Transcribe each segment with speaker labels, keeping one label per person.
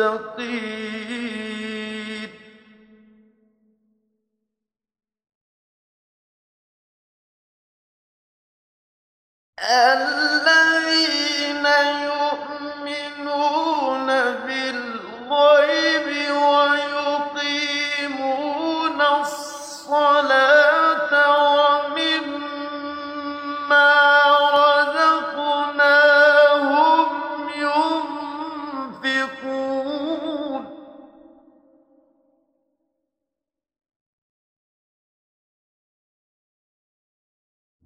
Speaker 1: لِّلْمُتَّقِينَ الَّذِينَ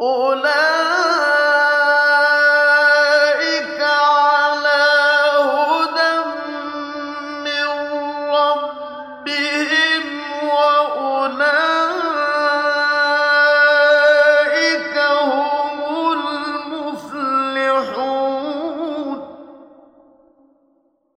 Speaker 1: أُولَٰئِكَ